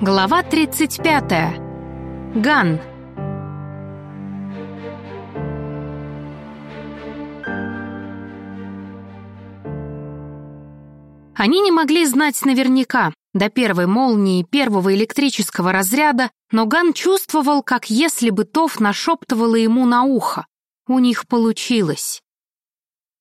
Глава 35. Ган. Они не могли знать наверняка, до первой молнии первого электрического разряда, но Ган чувствовал, как если бы Тоф нашептывала ему на ухо. У них получилось.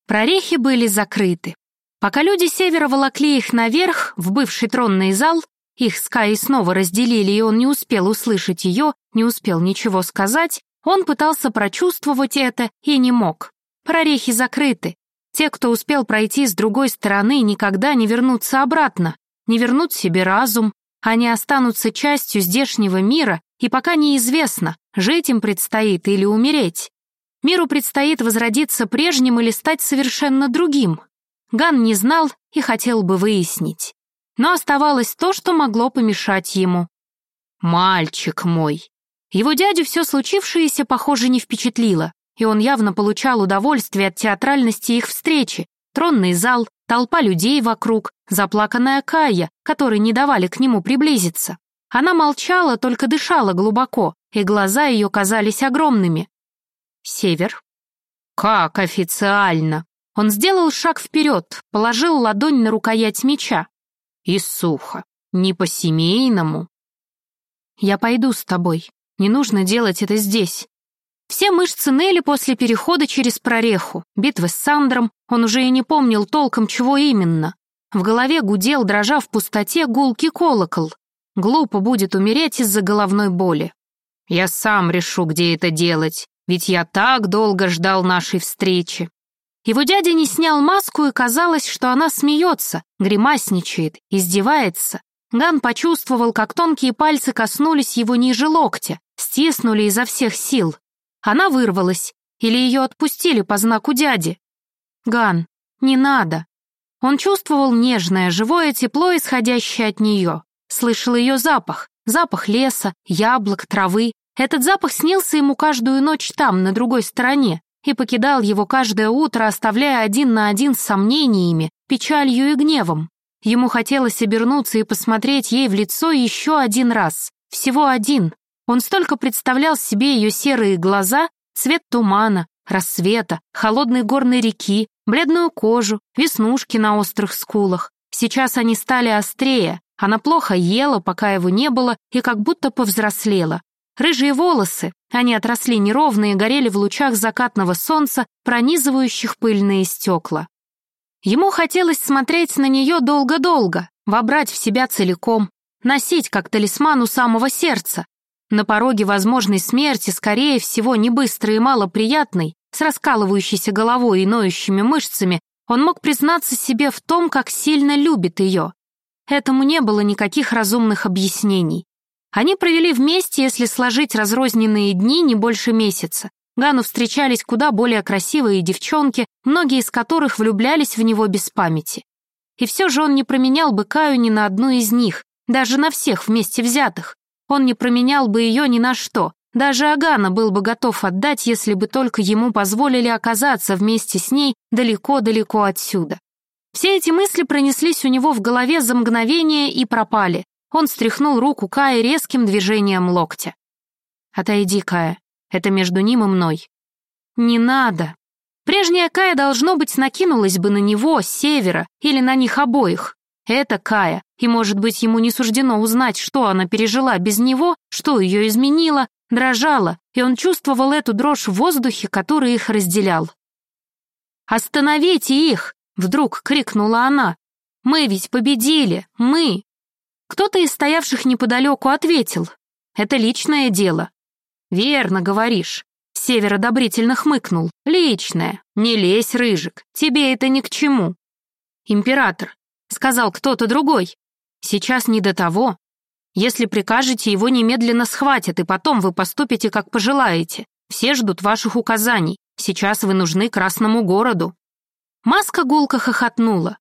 Прорехи были закрыты. Пока люди севера волокли их наверх, в бывший тронный зал, их с Каей снова разделили, и он не успел услышать ее, не успел ничего сказать. Он пытался прочувствовать это и не мог. Прорехи закрыты. Те, кто успел пройти с другой стороны, никогда не вернутся обратно, не вернут себе разум, они останутся частью здешнего мира, и пока неизвестно, жить им предстоит или умереть. Миру предстоит возродиться прежним или стать совершенно другим. Ган не знал и хотел бы выяснить но оставалось то, что могло помешать ему. «Мальчик мой!» Его дядю все случившееся, похоже, не впечатлило, и он явно получал удовольствие от театральности их встречи, тронный зал, толпа людей вокруг, заплаканная Кая, которой не давали к нему приблизиться. Она молчала, только дышала глубоко, и глаза ее казались огромными. Север. «Как официально?» Он сделал шаг вперед, положил ладонь на рукоять меча. И сухо. Не по-семейному. Я пойду с тобой. Не нужно делать это здесь. Все мышцы ныли после перехода через прореху, битвы с Сандром, он уже и не помнил толком, чего именно. В голове гудел, дрожа в пустоте, гулкий колокол. Глупо будет умереть из-за головной боли. Я сам решу, где это делать, ведь я так долго ждал нашей встречи. Его дядя не снял маску, и казалось, что она смеется, гримасничает, издевается. Ган почувствовал, как тонкие пальцы коснулись его ниже локтя, стиснули изо всех сил. Она вырвалась, или ее отпустили по знаку дяди. «Ган, не надо». Он чувствовал нежное, живое тепло, исходящее от нее. Слышал ее запах, запах леса, яблок, травы. Этот запах снился ему каждую ночь там, на другой стороне, и покидал его каждое утро, оставляя один на один с сомнениями, печалью и гневом. Ему хотелось обернуться и посмотреть ей в лицо еще один раз. Всего один. Он столько представлял себе ее серые глаза, цвет тумана, рассвета, холодной горной реки, бледную кожу, веснушки на острых скулах. Сейчас они стали острее. Она плохо ела, пока его не было, и как будто повзрослела. Рыжие волосы, они отросли неровно и горели в лучах закатного солнца, пронизывающих пыльные стекла. Ему хотелось смотреть на нее долго-долго, вобрать в себя целиком, носить как талисман у самого сердца. На пороге возможной смерти, скорее всего, не быстрой и малоприятной, с раскалывающейся головой и ноющими мышцами, он мог признаться себе в том, как сильно любит ее. Этому не было никаких разумных объяснений. Они провели вместе, если сложить разрозненные дни, не больше месяца. Гану встречались куда более красивые девчонки, многие из которых влюблялись в него без памяти. И все же он не променял бы Каю ни на одну из них, даже на всех вместе взятых. Он не променял бы ее ни на что. Даже Агана был бы готов отдать, если бы только ему позволили оказаться вместе с ней далеко-далеко отсюда. Все эти мысли пронеслись у него в голове за мгновение и пропали. Он стряхнул руку Кая резким движением локтя. «Отойди, Кая, это между ним и мной». «Не надо». Прежняя Кая, должно быть, накинулась бы на него севера или на них обоих. Это Кая, и, может быть, ему не суждено узнать, что она пережила без него, что ее изменило, дрожала, и он чувствовал эту дрожь в воздухе, который их разделял. «Остановите их!» — вдруг крикнула она. «Мы ведь победили! Мы! Кто-то из стоявших неподалеку ответил. «Это личное дело». «Верно говоришь». Север одобрительно хмыкнул. «Личное. Не лезь, Рыжик. Тебе это ни к чему». «Император», — сказал кто-то другой. «Сейчас не до того. Если прикажете, его немедленно схватят, и потом вы поступите, как пожелаете. Все ждут ваших указаний. Сейчас вы нужны Красному городу». Маска гулко хохотнула.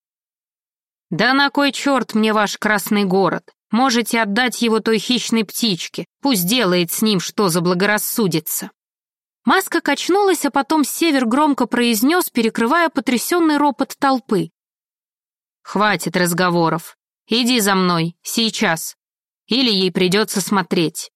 «Да на кой черт мне ваш красный город? Можете отдать его той хищной птичке, пусть делает с ним, что заблагорассудится». Маска качнулась, а потом Север громко произнес, перекрывая потрясенный ропот толпы. «Хватит разговоров. Иди за мной, сейчас». или ей придется смотреть.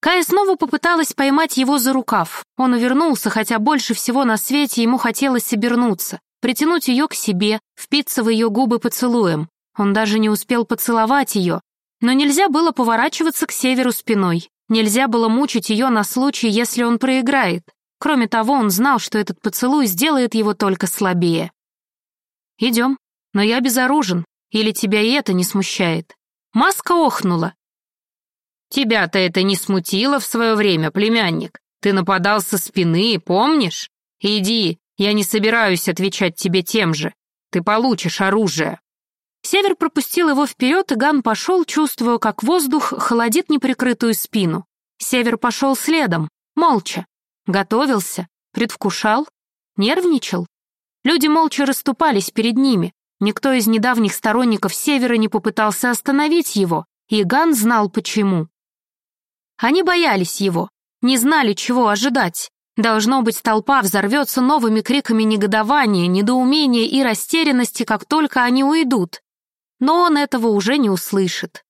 Кая снова попыталась поймать его за рукав. Он увернулся, хотя больше всего на свете ему хотелось обернуться, притянуть ее к себе, впиться в ее губы поцелуем. Он даже не успел поцеловать ее. Но нельзя было поворачиваться к северу спиной. Нельзя было мучить ее на случай, если он проиграет. Кроме того, он знал, что этот поцелуй сделает его только слабее. «Идем, но я безоружен, или тебя и это не смущает?» Маска охнула. «Тебя-то это не смутило в свое время, племянник? Ты нападал со спины, помнишь? Иди, я не собираюсь отвечать тебе тем же. Ты получишь оружие». Север пропустил его вперед, и Ган пошел, чувствуя, как воздух холодит неприкрытую спину. Север пошел следом, молча. Готовился, предвкушал, нервничал. Люди молча расступались перед ними. Никто из недавних сторонников Севера не попытался остановить его, и Ган знал почему. Они боялись его, не знали, чего ожидать. Должно быть, толпа взорвется новыми криками негодования, недоумения и растерянности, как только они уйдут. Но он этого уже не услышит.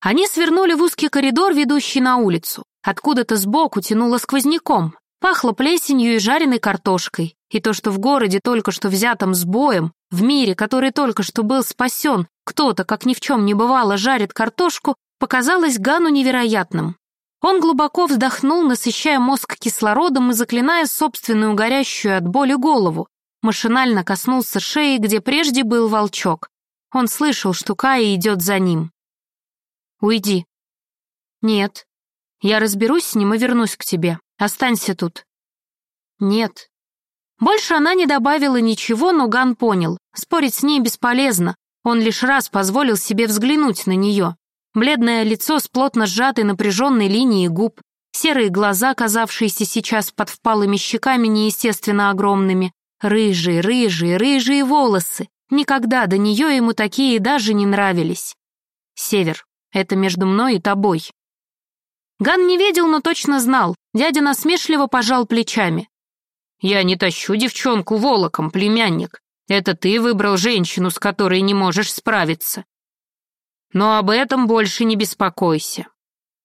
Они свернули в узкий коридор, ведущий на улицу. Откуда-то сбоку тянуло сквозняком, пахло плесенью и жареной картошкой. И то, что в городе только что взятом с боем, в мире, который только что был спасен, кто-то, как ни в чем не бывало, жарит картошку, показалось Гану невероятным. Он глубоко вздохнул, насыщая мозг кислородом и заклиная собственную горящую от боли голову. Машинально коснулся шеи, где прежде был волчок. Он слышал, что Кая идет за ним. «Уйди». «Нет. Я разберусь с ним и вернусь к тебе. Останься тут». «Нет». Больше она не добавила ничего, но Ган понял. Спорить с ней бесполезно. Он лишь раз позволил себе взглянуть на нее. Бледное лицо с плотно сжатой напряженной линией губ, серые глаза, казавшиеся сейчас под впалыми щеками неестественно огромными, рыжие, рыжие, рыжие волосы. Никогда до нее ему такие даже не нравились. Север, это между мной и тобой. Ган не видел, но точно знал. Дядя насмешливо пожал плечами. «Я не тащу девчонку волоком, племянник. Это ты выбрал женщину, с которой не можешь справиться. Но об этом больше не беспокойся».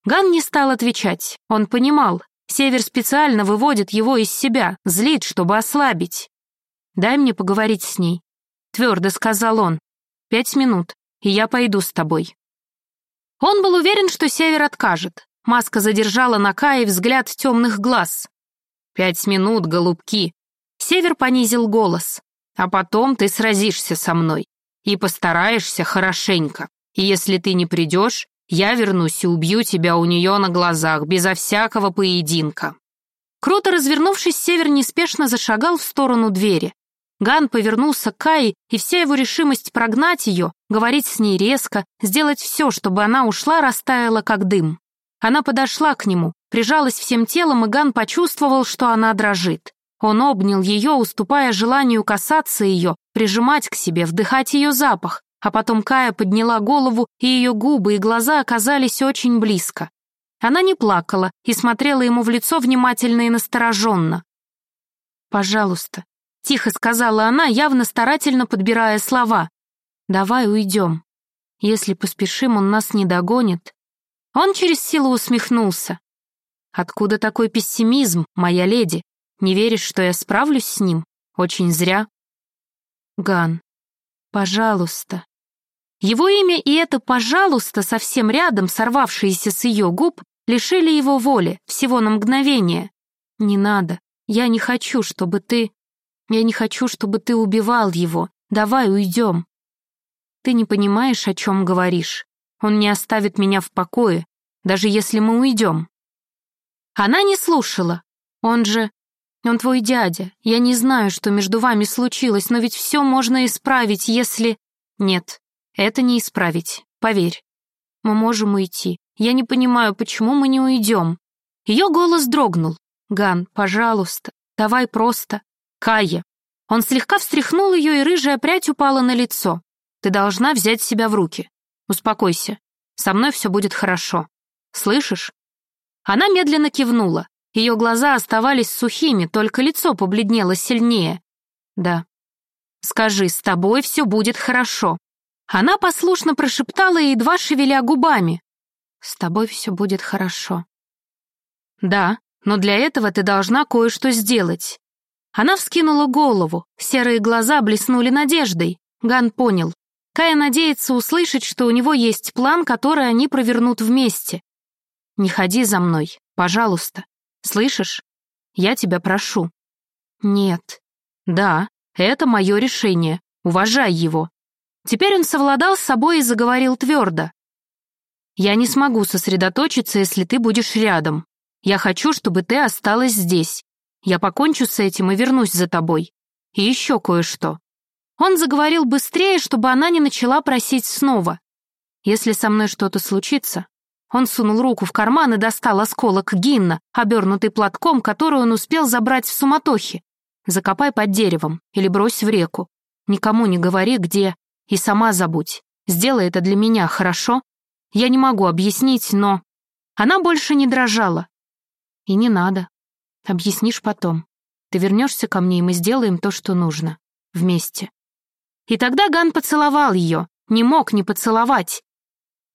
Ган не стал отвечать. Он понимал, Север специально выводит его из себя, злит, чтобы ослабить. «Дай мне поговорить с ней», — твердо сказал он. «Пять минут, и я пойду с тобой». Он был уверен, что Север откажет. Маска задержала на Кае взгляд темных глаз. «Пять минут, голубки!» Север понизил голос. «А потом ты сразишься со мной и постараешься хорошенько. И если ты не придешь, я вернусь и убью тебя у нее на глазах, безо всякого поединка». Круто развернувшись, Север неспешно зашагал в сторону двери. Ган повернулся к Кае, и вся его решимость прогнать ее, говорить с ней резко, сделать все, чтобы она ушла, растаяла как дым. Она подошла к нему, прижалась всем телом, и Ган почувствовал, что она дрожит. Он обнял ее, уступая желанию касаться ее, прижимать к себе, вдыхать ее запах, а потом Кая подняла голову, и ее губы и глаза оказались очень близко. Она не плакала и смотрела ему в лицо внимательно и настороженно. «Пожалуйста», — тихо сказала она, явно старательно подбирая слова. «Давай уйдем. Если поспешим, он нас не догонит». Он через силу усмехнулся. «Откуда такой пессимизм, моя леди? Не веришь, что я справлюсь с ним? Очень зря». «Ган, пожалуйста». Его имя и это «пожалуйста» совсем рядом, сорвавшиеся с ее губ, лишили его воли, всего на мгновение. «Не надо. Я не хочу, чтобы ты... Я не хочу, чтобы ты убивал его. Давай уйдем». «Ты не понимаешь, о чем говоришь. Он не оставит меня в покое, даже если мы уйдем». Она не слушала. Он же... Он твой дядя. Я не знаю, что между вами случилось, но ведь все можно исправить, если... Нет, это не исправить, поверь. Мы можем уйти. Я не понимаю, почему мы не уйдем. Ее голос дрогнул. Ган, пожалуйста, давай просто. Кая. Он слегка встряхнул ее, и рыжая прядь упала на лицо. Ты должна взять себя в руки. Успокойся. Со мной все будет хорошо. Слышишь?» Она медленно кивнула. Ее глаза оставались сухими, только лицо побледнело сильнее. «Да». «Скажи, с тобой все будет хорошо». Она послушно прошептала, едва шевеля губами. С тобой все будет хорошо. Да, но для этого ты должна кое-что сделать. Она вскинула голову, серые глаза блеснули надеждой. Ган понял. Кая надеется услышать, что у него есть план, который они провернут вместе. «Не ходи за мной, пожалуйста. Слышишь? Я тебя прошу». «Нет». «Да, это мое решение. Уважай его». Теперь он совладал с собой и заговорил твердо. «Я не смогу сосредоточиться, если ты будешь рядом. Я хочу, чтобы ты осталась здесь. Я покончу с этим и вернусь за тобой. И еще кое-что. Он заговорил быстрее, чтобы она не начала просить снова. «Если со мной что-то случится...» Он сунул руку в карман и достал осколок гинна, обернутый платком, который он успел забрать в суматохе. «Закопай под деревом или брось в реку. Никому не говори, где, и сама забудь. Сделай это для меня, хорошо? Я не могу объяснить, но...» Она больше не дрожала. «И не надо. Объяснишь потом. Ты вернешься ко мне, и мы сделаем то, что нужно. Вместе». И тогда Ган поцеловал ее, не мог не поцеловать.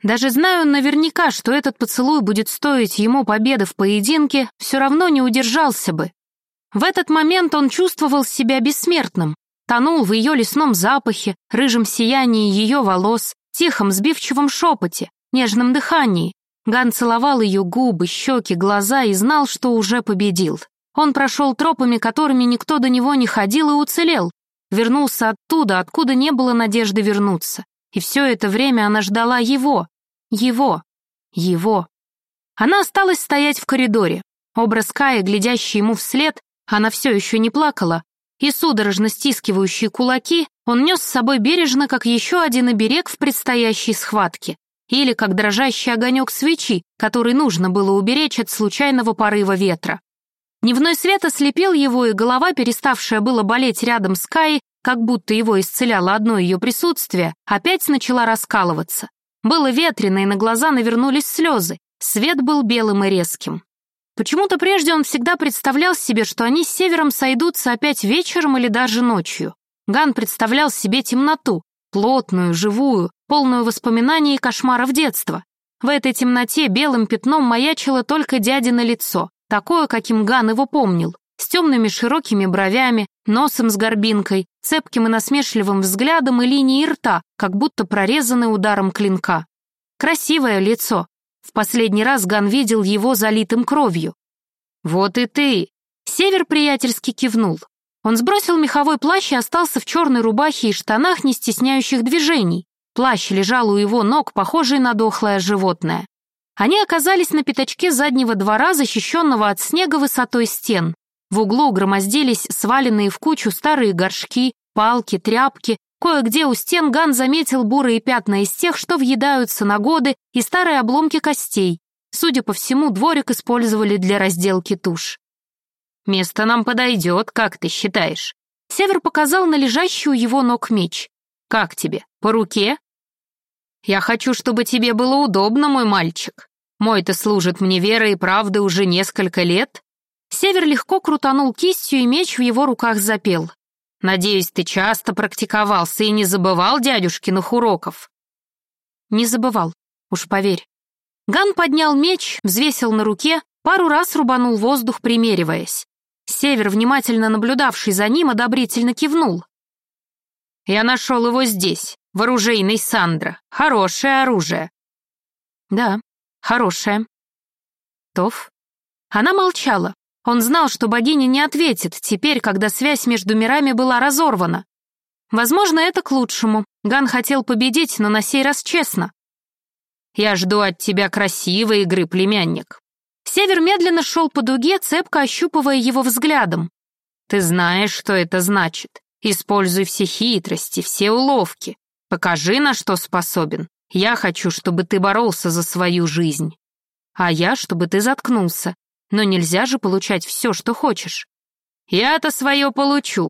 Даже зная он наверняка, что этот поцелуй будет стоить ему победы в поединке, все равно не удержался бы. В этот момент он чувствовал себя бессмертным, тонул в ее лесном запахе, рыжем сиянии ее волос, тихом сбивчивом шепоте, нежном дыхании. Ган целовал ее губы, щеки, глаза и знал, что уже победил. Он прошел тропами, которыми никто до него не ходил и уцелел, Вернулся оттуда, откуда не было надежды вернуться. И все это время она ждала его. Его. Его. Она осталась стоять в коридоре. Образ Кая, глядящий ему вслед, она все еще не плакала, и судорожно стискивающие кулаки он нес с собой бережно, как еще один оберег в предстоящей схватке, или как дрожащий огонек свечи, который нужно было уберечь от случайного порыва ветра. Дневной свет ослепил его, и голова, переставшая было болеть рядом с Кай, как будто его исцеляло одно ее присутствие, опять начала раскалываться. Было ветрено, и на глаза навернулись слезы. Свет был белым и резким. Почему-то прежде он всегда представлял себе, что они с Севером сойдутся опять вечером или даже ночью. Ган представлял себе темноту, плотную, живую, полную воспоминаний и кошмаров детства. В этой темноте белым пятном маячило только дядино лицо такое, каким Ган его помнил, с темными широкими бровями, носом с горбинкой, цепким и насмешливым взглядом и линией рта, как будто прорезанной ударом клинка. Красивое лицо. В последний раз Ган видел его залитым кровью. «Вот и ты!» Север приятельски кивнул. Он сбросил меховой плащ и остался в черной рубахе и штанах, не стесняющих движений. Плащ лежал у его ног, похожий на дохлое животное. Они оказались на пятачке заднего двора, защищенного от снега высотой стен. В углу громоздились сваленные в кучу старые горшки, палки, тряпки. Кое-где у стен Ган заметил бурые пятна из тех, что въедаются на годы, и старые обломки костей. Судя по всему, дворик использовали для разделки туш. «Место нам подойдет, как ты считаешь?» Север показал на лежащий у его ног меч. «Как тебе, по руке?» «Я хочу, чтобы тебе было удобно, мой мальчик. Мой-то служит мне верой и правдой уже несколько лет. Север легко крутанул кистью, и меч в его руках запел. Надеюсь, ты часто практиковался и не забывал дядюшкиных уроков. Не забывал, уж поверь. Ган поднял меч, взвесил на руке, пару раз рубанул воздух, примериваясь. Север, внимательно наблюдавший за ним, одобрительно кивнул. «Я нашел его здесь, в оружейной Сандра. Хорошее оружие». «Да, Хорошая. Тоф? Она молчала. Он знал, что богиня не ответит, теперь, когда связь между мирами была разорвана. Возможно, это к лучшему. Ган хотел победить, но на сей раз честно. «Я жду от тебя красивой игры, племянник». Север медленно шел по дуге, цепко ощупывая его взглядом. «Ты знаешь, что это значит. Используй все хитрости, все уловки. Покажи, на что способен. Я хочу, чтобы ты боролся за свою жизнь. А я, чтобы ты заткнулся. Но нельзя же получать все, что хочешь. Я-то свое получу.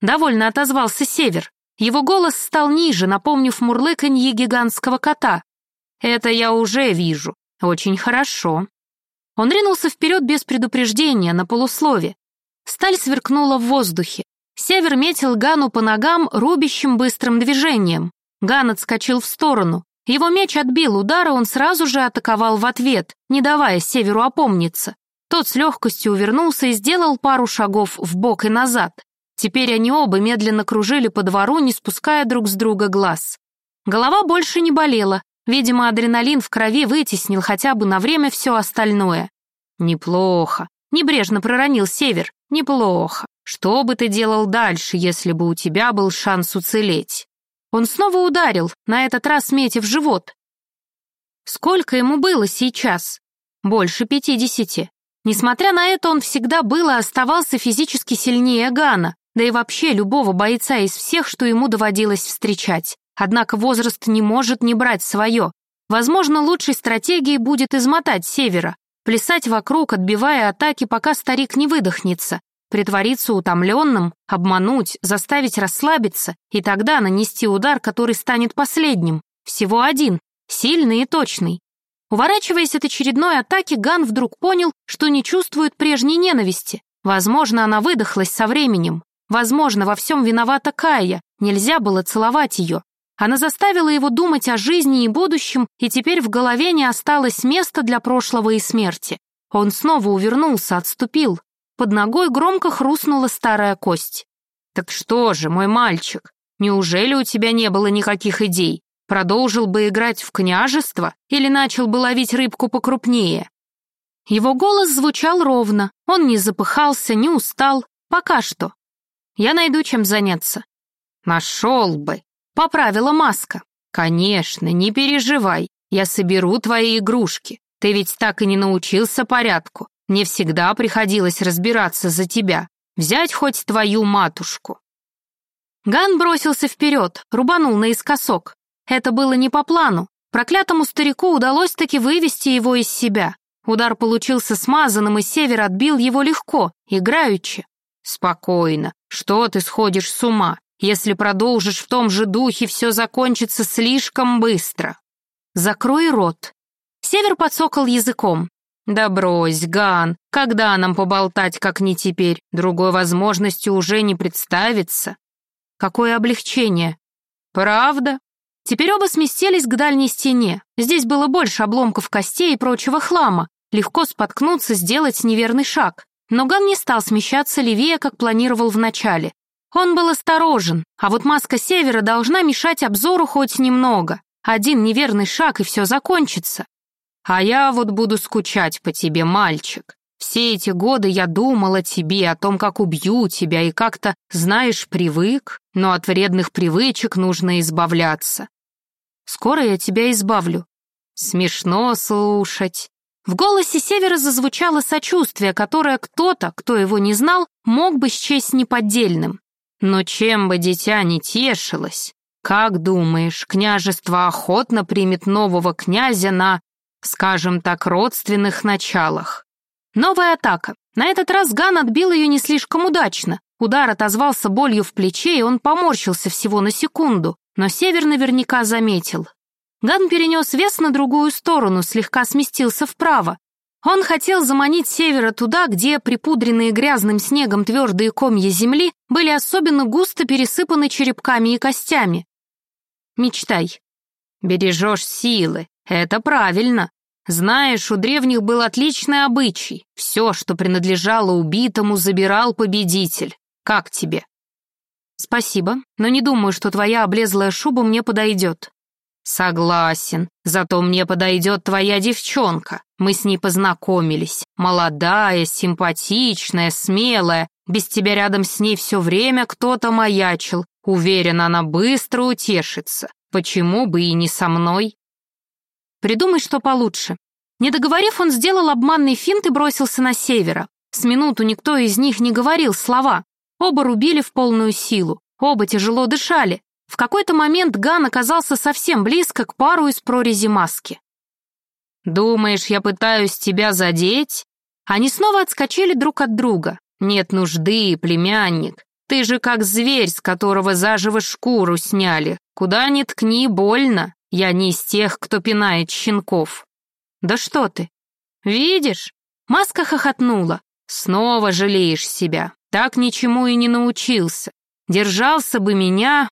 Довольно отозвался Север. Его голос стал ниже, напомнив мурлыканье гигантского кота. Это я уже вижу. Очень хорошо. Он ринулся вперед без предупреждения, на полуслове. Сталь сверкнула в воздухе. Север метил Гану по ногам рубящим быстрым движением. Ган отскочил в сторону. Его меч отбил удар, и он сразу же атаковал в ответ, не давая Северу опомниться. Тот с легкостью увернулся и сделал пару шагов в бок и назад. Теперь они оба медленно кружили по двору, не спуская друг с друга глаз. Голова больше не болела, видимо, адреналин в крови вытеснил хотя бы на время все остальное. «Неплохо», — небрежно проронил Север, «неплохо. Что бы ты делал дальше, если бы у тебя был шанс уцелеть?» Он снова ударил, на этот раз метя в живот. Сколько ему было сейчас? Больше пятидесяти. Несмотря на это, он всегда был и оставался физически сильнее Гана, да и вообще любого бойца из всех, что ему доводилось встречать. Однако возраст не может не брать свое. Возможно, лучшей стратегией будет измотать Севера, плясать вокруг, отбивая атаки, пока старик не выдохнется, притвориться утомленным, обмануть, заставить расслабиться и тогда нанести удар, который станет последним. Всего один, сильный и точный. Уворачиваясь от очередной атаки, Ган вдруг понял, что не чувствует прежней ненависти. Возможно, она выдохлась со временем. Возможно, во всем виновата Кая, нельзя было целовать ее. Она заставила его думать о жизни и будущем, и теперь в голове не осталось места для прошлого и смерти. Он снова увернулся, отступил. Под ногой громко хрустнула старая кость. «Так что же, мой мальчик, неужели у тебя не было никаких идей? Продолжил бы играть в княжество или начал бы ловить рыбку покрупнее? Его голос звучал ровно, он не запыхался, не устал, пока что. Я найду чем заняться. Нашел бы, поправила маска. Конечно, не переживай, я соберу твои игрушки. Ты ведь так и не научился порядку. Мне всегда приходилось разбираться за тебя. Взять хоть твою матушку. Ган бросился вперед, рубанул наискосок. Это было не по плану. Проклятому старику удалось таки вывести его из себя. Удар получился смазанным, и Север отбил его легко, играючи. «Спокойно. Что ты сходишь с ума? Если продолжишь в том же духе, все закончится слишком быстро. Закрой рот». Север подсокал языком. «Да брось, Ган, когда нам поболтать, как не теперь? Другой возможности уже не представится». «Какое облегчение!» «Правда?» Теперь оба сместились к дальней стене. Здесь было больше обломков костей и прочего хлама. Легко споткнуться, сделать неверный шаг. Но Ган не стал смещаться левее, как планировал вначале. Он был осторожен, а вот маска севера должна мешать обзору хоть немного. Один неверный шаг, и все закончится. А я вот буду скучать по тебе, мальчик. Все эти годы я думал о тебе, о том, как убью тебя, и как-то, знаешь, привык, но от вредных привычек нужно избавляться. Скоро я тебя избавлю. Смешно слушать. В голосе Севера зазвучало сочувствие, которое кто-то, кто его не знал, мог бы счесть неподдельным. Но чем бы дитя не тешилось, как думаешь, княжество охотно примет нового князя на, скажем так, родственных началах? Новая атака. На этот раз Ган отбил ее не слишком удачно. Удар отозвался болью в плече, и он поморщился всего на секунду, но Север наверняка заметил. Ган перенес вес на другую сторону, слегка сместился вправо. Он хотел заманить Севера туда, где припудренные грязным снегом твердые комья земли были особенно густо пересыпаны черепками и костями. Мечтай. Бережешь силы. Это правильно. Знаешь, у древних был отличный обычай. Все, что принадлежало убитому, забирал победитель. Как тебе? Спасибо, но не думаю, что твоя облезлая шуба мне подойдет. Согласен, зато мне подойдет твоя девчонка. Мы с ней познакомились. Молодая, симпатичная, смелая. Без тебя рядом с ней все время кто-то маячил. Уверен, она быстро утешится. Почему бы и не со мной? Придумай, что получше. Не договорив, он сделал обманный финт и бросился на севера. С минуту никто из них не говорил слова. Оба рубили в полную силу. Оба тяжело дышали. В какой-то момент Ган оказался совсем близко к пару из прорези маски. «Думаешь, я пытаюсь тебя задеть?» Они снова отскочили друг от друга. «Нет нужды, племянник. Ты же как зверь, с которого заживо шкуру сняли. Куда ни ткни, больно. Я не из тех, кто пинает щенков. Да что ты? Видишь? Маска хохотнула. Снова жалеешь себя. Так ничему и не научился. Держался бы меня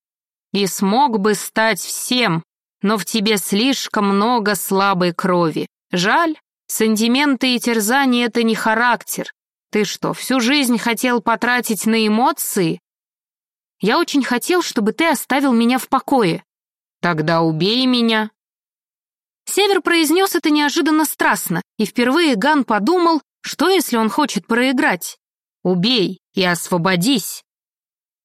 и смог бы стать всем. но в тебе слишком много слабой крови. Жаль, сантименты и терзания — это не характер. Ты что, всю жизнь хотел потратить на эмоции? Я очень хотел, чтобы ты оставил меня в покое. Тогда убей меня. Север произнес это неожиданно страстно, и впервые Ган подумал: что, если он хочет проиграть. Убей и освободись.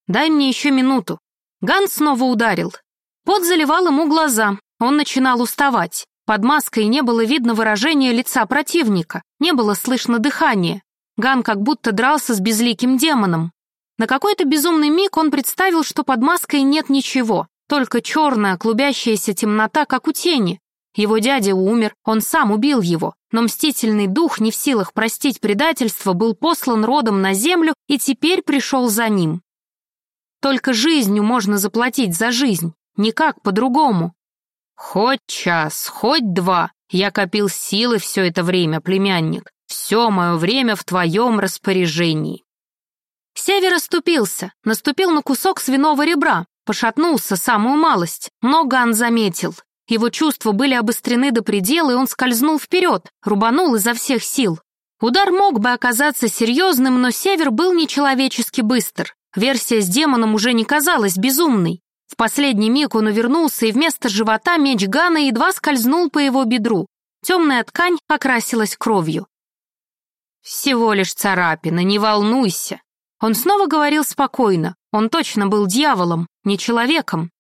Дай мне еще минуту. Ган снова ударил. Пот заливал ему глаза, он начинал уставать. Под маской не было видно выражения лица противника, не было слышно дыхания. Ган как будто дрался с безликим демоном. На какой-то безумный миг он представил, что под маской нет ничего, только черная клубящаяся темнота, как у тени. Его дядя умер, он сам убил его, но мстительный дух, не в силах простить предательство, был послан родом на землю и теперь пришел за ним. Только жизнью можно заплатить за жизнь, никак по-другому. Хоть час, хоть два, я копил силы все это время, племянник. Все мое время в твоем распоряжении. Север оступился, наступил на кусок свиного ребра, пошатнулся самую малость, но Ган заметил. Его чувства были обострены до предела, и он скользнул вперед, рубанул изо всех сил. Удар мог бы оказаться серьезным, но Север был нечеловечески быстр. Версия с демоном уже не казалась безумной. В последний миг он увернулся, и вместо живота меч Гана едва скользнул по его бедру. Темная ткань окрасилась кровью. «Всего лишь царапина, не волнуйся», он снова говорил спокойно, он точно был дьяволом, не человеком.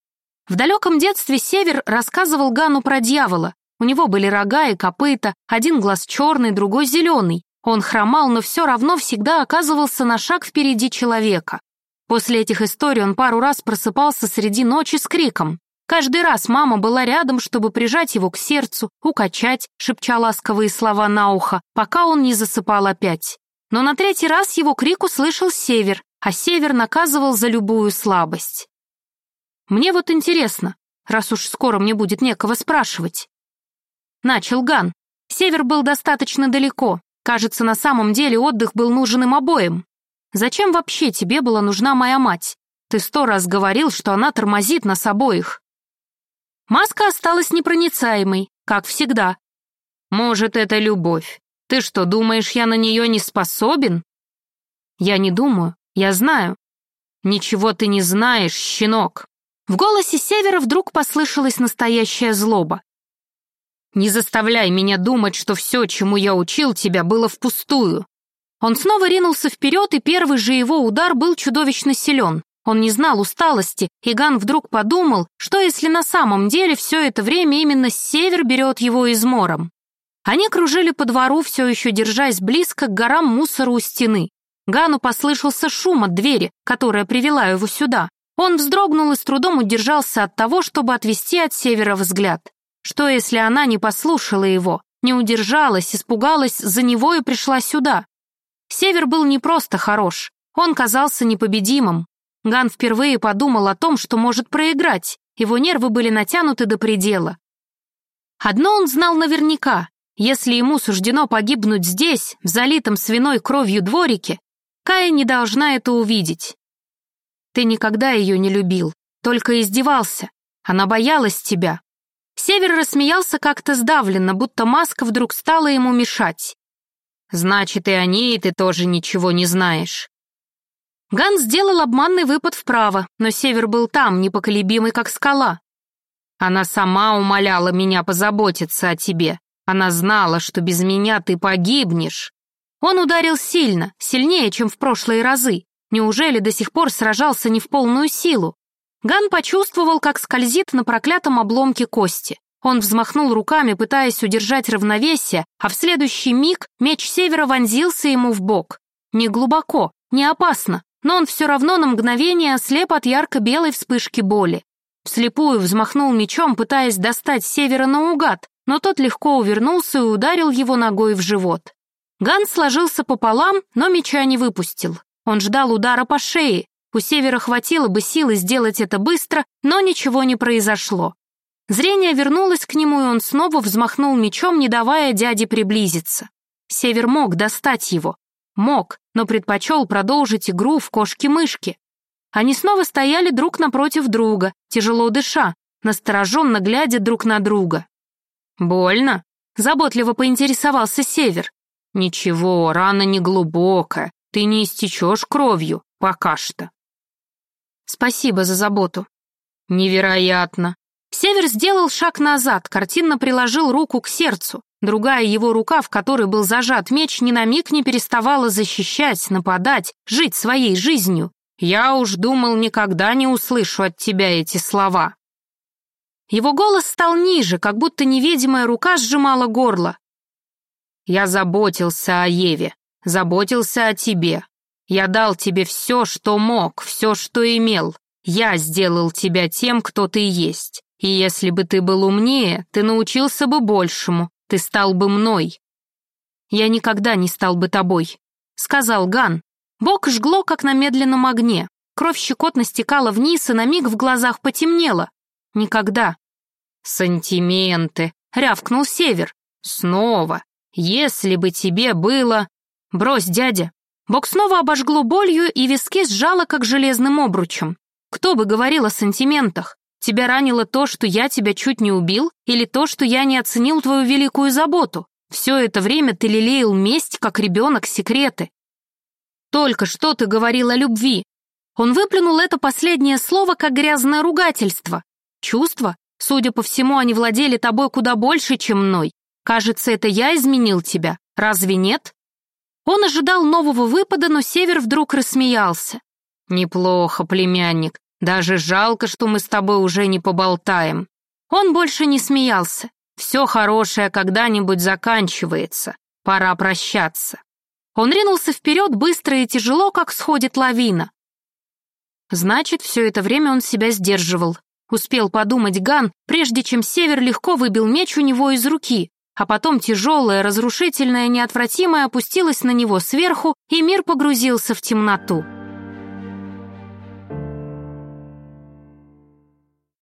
В далеком детстве Север рассказывал Гану про дьявола. У него были рога и копыта, один глаз черный, другой зеленый. Он хромал, но все равно всегда оказывался на шаг впереди человека. После этих историй он пару раз просыпался среди ночи с криком. Каждый раз мама была рядом, чтобы прижать его к сердцу, укачать, шепча ласковые слова на ухо, пока он не засыпал опять. Но на третий раз его крик услышал Север, а Север наказывал за любую слабость. «Мне вот интересно, раз уж скоро мне будет некого спрашивать». Начал Ган. Север был достаточно далеко. Кажется, на самом деле отдых был нужен им обоим. Зачем вообще тебе была нужна моя мать? Ты сто раз говорил, что она тормозит нас обоих. Маска осталась непроницаемой, как всегда. Может, это любовь. Ты что, думаешь, я на нее не способен? Я не думаю, я знаю. Ничего ты не знаешь, щенок. В голосе Севера вдруг послышалась настоящая злоба. Не заставляй меня думать, что все, чему я учил тебя, было впустую. Он снова ринулся вперед, и первый же его удар был чудовищно силен. Он не знал усталости, и Ган вдруг подумал, что если на самом деле все это время именно север берет его измором. Они кружили по двору, все еще держась близко к горам мусора у стены. Гану послышался шум от двери, которая привела его сюда. Он вздрогнул и с трудом удержался от того, чтобы отвести от севера взгляд. Что, если она не послушала его, не удержалась, испугалась за него и пришла сюда? Север был не просто хорош, он казался непобедимым. Ган впервые подумал о том, что может проиграть, его нервы были натянуты до предела. Одно он знал наверняка, если ему суждено погибнуть здесь, в залитом свиной кровью дворике, Кая не должна это увидеть. Ты никогда ее не любил, только издевался. Она боялась тебя. Север рассмеялся как-то сдавленно, будто маска вдруг стала ему мешать. Значит, и о ней ты тоже ничего не знаешь. Ган сделал обманный выпад вправо, но Север был там, непоколебимый, как скала. Она сама умоляла меня позаботиться о тебе. Она знала, что без меня ты погибнешь. Он ударил сильно, сильнее, чем в прошлые разы. Неужели до сих пор сражался не в полную силу? Ган почувствовал, как скользит на проклятом обломке кости. Он взмахнул руками, пытаясь удержать равновесие, а в следующий миг меч севера вонзился ему в бок. Не глубоко, не опасно, но он все равно на мгновение ослеп от ярко-белой вспышки боли. Вслепую взмахнул мечом, пытаясь достать севера наугад, но тот легко увернулся и ударил его ногой в живот. Ганс сложился пополам, но меча не выпустил. Он ждал удара по шее. У Севера хватило бы силы сделать это быстро, но ничего не произошло. Зрение вернулось к нему, и он снова взмахнул мечом, не давая дяде приблизиться. Север мог достать его. Мог, но предпочел продолжить игру в кошки-мышки. Они снова стояли друг напротив друга, тяжело дыша, настороженно глядя друг на друга. «Больно?» — заботливо поинтересовался Север. «Ничего, рана не глубокая, ты не истечешь кровью, пока что». «Спасибо за заботу». «Невероятно». Север сделал шаг назад, картинно приложил руку к сердцу. Другая его рука, в которой был зажат меч, ни на миг не переставала защищать, нападать, жить своей жизнью. «Я уж думал, никогда не услышу от тебя эти слова». Его голос стал ниже, как будто невидимая рука сжимала горло. «Я заботился о Еве, заботился о тебе. Я дал тебе все, что мог, все, что имел. Я сделал тебя тем, кто ты есть. И если бы ты был умнее, ты научился бы большему, ты стал бы мной». «Я никогда не стал бы тобой», — сказал Ган. Бок жгло, как на медленном огне. Кровь щекотно стекала вниз, и на миг в глазах потемнело. Никогда. «Сантименты!» — рявкнул Север. «Снова! Если бы тебе было...» «Брось, дядя!» Бок снова обожгло болью, и виски сжало, как железным обручем. «Кто бы говорил о сантиментах? Тебя ранило то, что я тебя чуть не убил, или то, что я не оценил твою великую заботу? Все это время ты лелеял месть, как ребенок, секреты. Только что ты говорил о любви. Он выплюнул это последнее слово, как грязное ругательство. Чувства? Судя по всему, они владели тобой куда больше, чем мной. Кажется, это я изменил тебя. Разве нет? Он ожидал нового выпада, но Север вдруг рассмеялся. «Неплохо, племянник. Даже жалко, что мы с тобой уже не поболтаем». Он больше не смеялся. «Все хорошее когда-нибудь заканчивается. Пора прощаться». Он ринулся вперед быстро и тяжело, как сходит лавина. Значит, все это время он себя сдерживал. Успел подумать Ган, прежде чем Север легко выбил меч у него из руки, а потом тяжелое, разрушительное, неотвратимое опустилось на него сверху, и мир погрузился в темноту.